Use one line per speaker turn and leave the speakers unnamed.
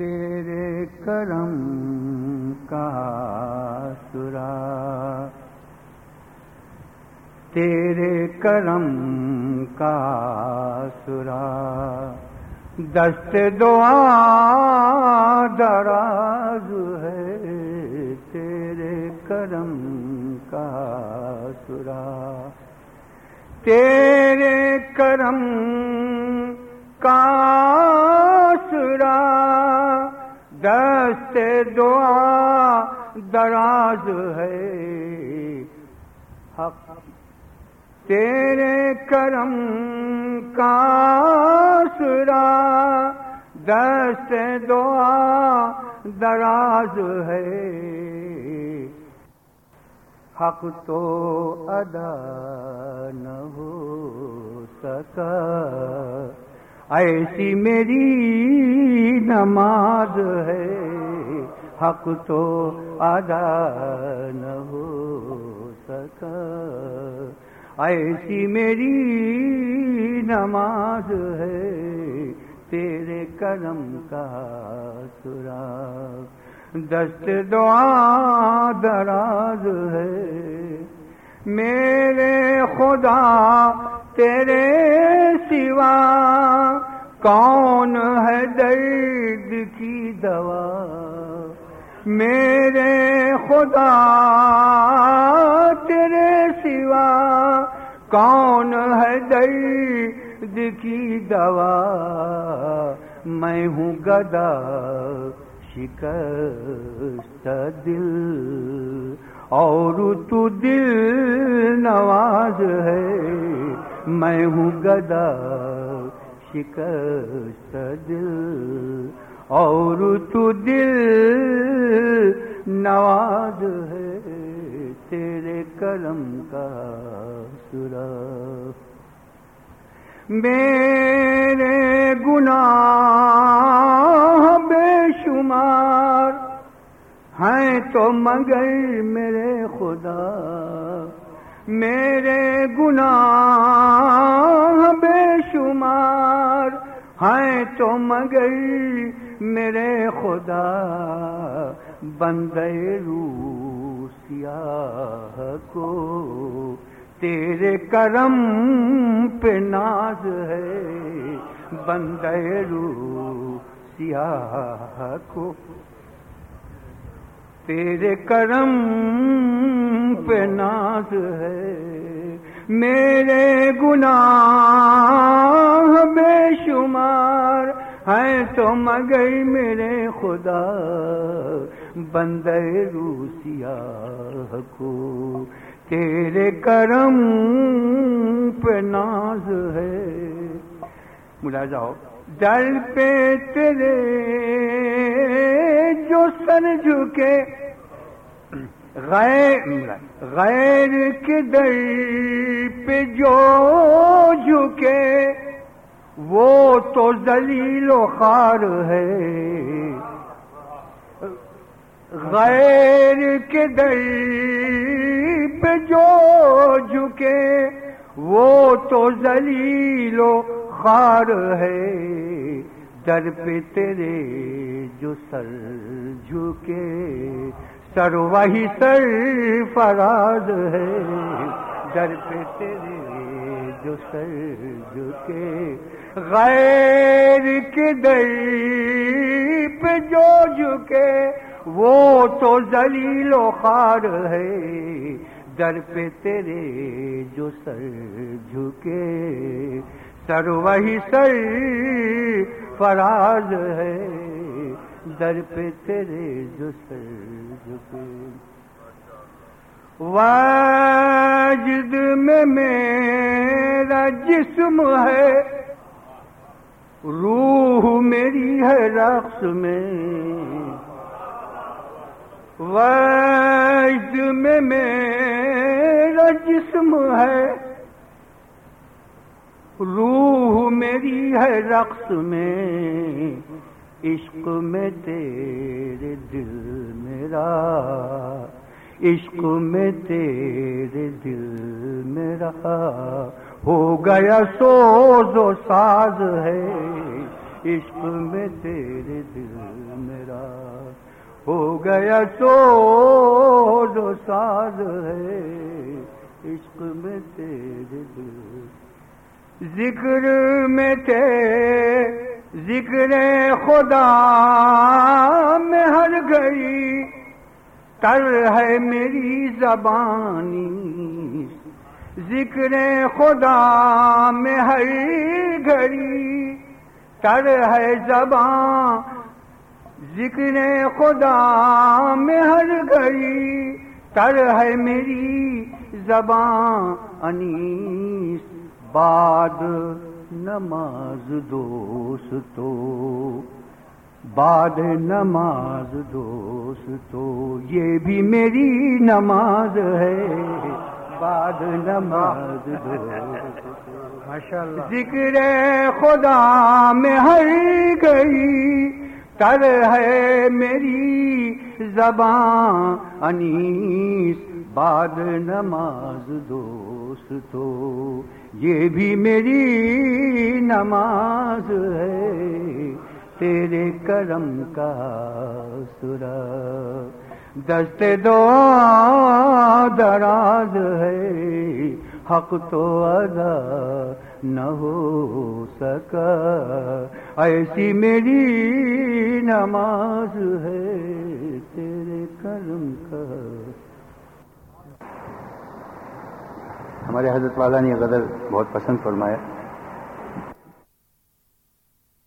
تیرے کرم کا سرا تیرے کرم کا سرا دست دعا دراز ہے تیرے کرم کا سرا تیرے کرم کا سرا دست دعا دراز ہے۔ حق۔ تیرے کرم کا سرا دست دعا دراز ہے۔ حق تو ادا نہ ہو سکا۔ ایسی میری نماز ہے، حق تو ادا نہ ہو سکا۔ ایسی میری نماز ہے، تیرے کرم کا سرا دست دعا دراز ہے، میرے خدا تیرے سوا کون ہے درد کی دوا؟ میرے خدا، تیرے سوا کون ہے درد کی دوا؟ میں ہوں گدا شکست دل، اور تو دل نواز ہے۔ میں ہوں گدا شکست دل اور تو دل نواز ہے تیرے کرم کا سرا۔ میرے گناہ بے شمار ہیں تو مگر میرے خدا۔ میرے گناہ بے شمار ہیں تو مگر میرے خدا بندے روسیاہ کو تیرے کرم پہ ناز ہے بندے روسیاہ کو تیرے کرم پہ ناز ہے۔ میرے گناہ بے شمار ہیں تو مگر میرے خدا بندے روسیا کو۔ تیرے کرم پہ ناز ہے۔ ملا جاؤ در پہ تیرے جو سر جھکے۔ غیر غیر کے در پہ جو جھکے، وہ تو ذلیل و خار ہے۔ غیر کے در پہ جو جھکے، وہ تو ذلیل و خار ہے، در پہ تیرے جو سر جھکے۔ سر وہی سر فراز ہے، در پہ تیرے جو سر جھکے۔ غیر کے در پہ جو جھکے، وہ تو ذلیل و خار ہے۔ در پہ تیرے جو سر جھکے۔ سر وہی سر فراز ہے، در پہ تیرے جو سر جھکے۔ واجد میں میرا جسم ہے، روح میری ہے رقص میں۔ واجد میں میرا جسم ہے، روح میری ہے رقص میں، عشق میں تیرے دل میرا، عشق میں تیرے دل میرا۔ ہو گیا سوز و ساز ہے، عشق میں تیرے دل میرا۔ ہو گیا تو جو ساز ہے، عشق میں تیرے دل ذکر میں تھے ذکر خدا میں ہر گئی تر ہے میری زبانی ذکر خدا میں ہر گھڑی تر ہے زبان ذکر خدا میں ہر گھڑی تر ہے میری زبان انیس بعد نماز دوست تو بعد نماز دوست تو یہ بھی میری نماز ہے بعد نماز ذکر خدا میں ہر گئی تر ہے میری زبان انیس بعد نماز دوست تو یہ بھی میری نماز ہے، تیرے کرم کا سرا۔ دست دو دراز ہے، حق تو ادا نہ ہو سکا۔ ایسی میری نماز ہے، تیرے کرم کا ہمارے حضرت والا نے یہ غزل بہت پسند فرمایا۔